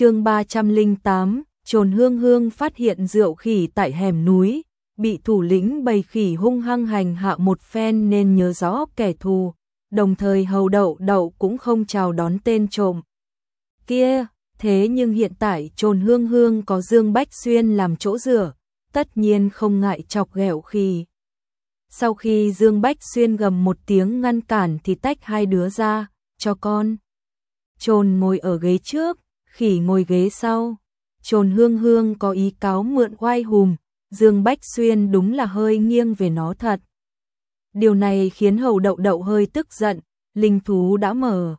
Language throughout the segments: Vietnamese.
chương 308, trồn hương hương phát hiện rượu khỉ tại hẻm núi, bị thủ lĩnh bầy khỉ hung hăng hành hạ một phen nên nhớ rõ kẻ thù, đồng thời hầu đậu đậu cũng không chào đón tên trộm. Kia, thế nhưng hiện tại trồn hương hương có Dương Bách Xuyên làm chỗ rửa, tất nhiên không ngại chọc ghẹo khỉ. Sau khi Dương Bách Xuyên gầm một tiếng ngăn cản thì tách hai đứa ra, cho con. Trồn ngồi ở ghế trước, khỉ ngồi ghế sau. Trồn hương hương có ý cáo mượn oai hùm, Dương Bách Xuyên đúng là hơi nghiêng về nó thật. Điều này khiến hầu đậu đậu hơi tức giận, linh thú đã mở.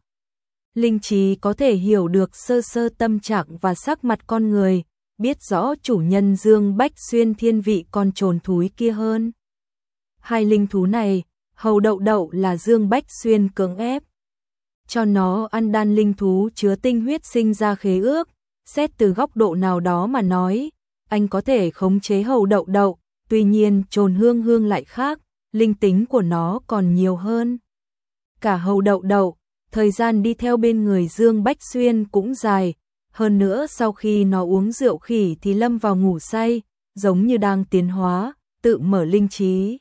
Linh trí có thể hiểu được sơ sơ tâm trạng và sắc mặt con người, biết rõ chủ nhân Dương Bách Xuyên thiên vị con trồn thúi kia hơn. Hai linh thú này, hầu đậu đậu là Dương Bách Xuyên cưỡng ép. Cho nó ăn đan linh thú chứa tinh huyết sinh ra khế ước, xét từ góc độ nào đó mà nói, anh có thể khống chế hầu đậu đậu, tuy nhiên trồn hương hương lại khác, linh tính của nó còn nhiều hơn. Cả hầu đậu đậu, thời gian đi theo bên người Dương Bách Xuyên cũng dài, hơn nữa sau khi nó uống rượu khỉ thì lâm vào ngủ say, giống như đang tiến hóa, tự mở linh trí.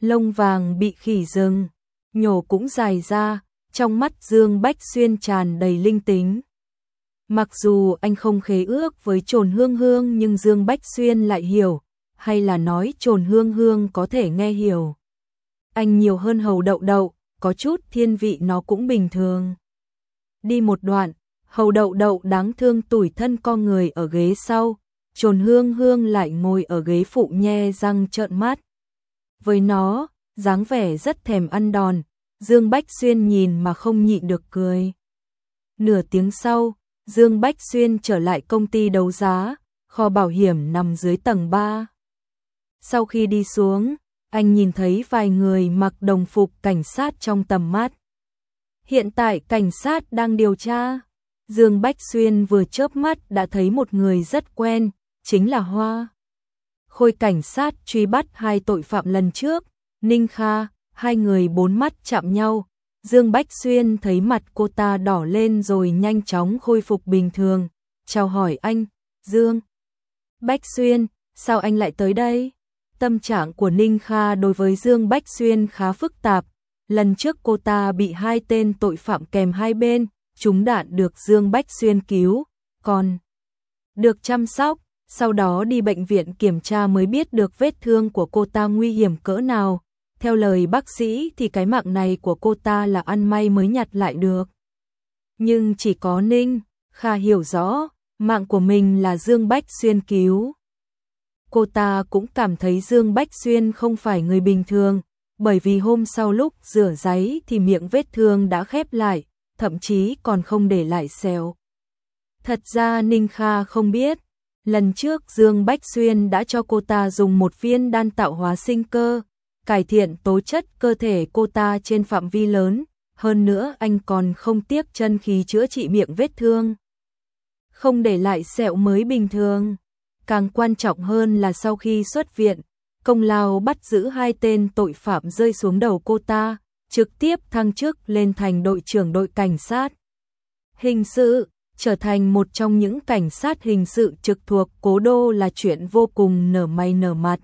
Lông vàng bị khỉ rừng, nhổ cũng dài ra, trong mắt Dương Bách Xuyên tràn đầy linh tính. Mặc dù anh không khế ước với trồn hương hương nhưng Dương Bách Xuyên lại hiểu, hay là nói trồn hương hương có thể nghe hiểu. Anh nhiều hơn hầu đậu đậu, có chút thiên vị nó cũng bình thường. Đi một đoạn, hầu đậu đậu đáng thương tủi thân con người ở ghế sau, trồn hương hương lại ngồi ở ghế phụ nhe răng trợn mắt. Với nó, dáng vẻ rất thèm ăn đòn, Dương Bách Xuyên nhìn mà không nhịn được cười. Nửa tiếng sau, Dương Bách Xuyên trở lại công ty đấu giá, kho bảo hiểm nằm dưới tầng 3. Sau khi đi xuống, anh nhìn thấy vài người mặc đồng phục cảnh sát trong tầm mắt. Hiện tại cảnh sát đang điều tra. Dương Bách Xuyên vừa chớp mắt đã thấy một người rất quen, chính là Hoa. Khôi cảnh sát truy bắt hai tội phạm lần trước, Ninh Kha, hai người bốn mắt chạm nhau. Dương Bách Xuyên thấy mặt cô ta đỏ lên rồi nhanh chóng khôi phục bình thường. Chào hỏi anh, Dương. Bách Xuyên, sao anh lại tới đây? Tâm trạng của Ninh Kha đối với Dương Bách Xuyên khá phức tạp. Lần trước cô ta bị hai tên tội phạm kèm hai bên, chúng đạn được Dương Bách Xuyên cứu, còn được chăm sóc, sau đó đi bệnh viện kiểm tra mới biết được vết thương của cô ta nguy hiểm cỡ nào. Theo lời bác sĩ thì cái mạng này của cô ta là ăn may mới nhặt lại được. Nhưng chỉ có Ninh, Kha hiểu rõ, mạng của mình là Dương Bách Xuyên cứu. Cô ta cũng cảm thấy Dương Bách Xuyên không phải người bình thường, bởi vì hôm sau lúc rửa giấy thì miệng vết thương đã khép lại, thậm chí còn không để lại sẹo. Thật ra Ninh Kha không biết, lần trước Dương Bách Xuyên đã cho cô ta dùng một viên đan tạo hóa sinh cơ, cải thiện tố chất cơ thể cô ta trên phạm vi lớn, hơn nữa anh còn không tiếc chân khí chữa trị miệng vết thương. Không để lại sẹo mới bình thường. Càng quan trọng hơn là sau khi xuất viện, công lao bắt giữ hai tên tội phạm rơi xuống đầu cô ta, trực tiếp thăng chức lên thành đội trưởng đội cảnh sát. Hình sự, trở thành một trong những cảnh sát hình sự trực thuộc cố đô là chuyện vô cùng nở may nở mặt.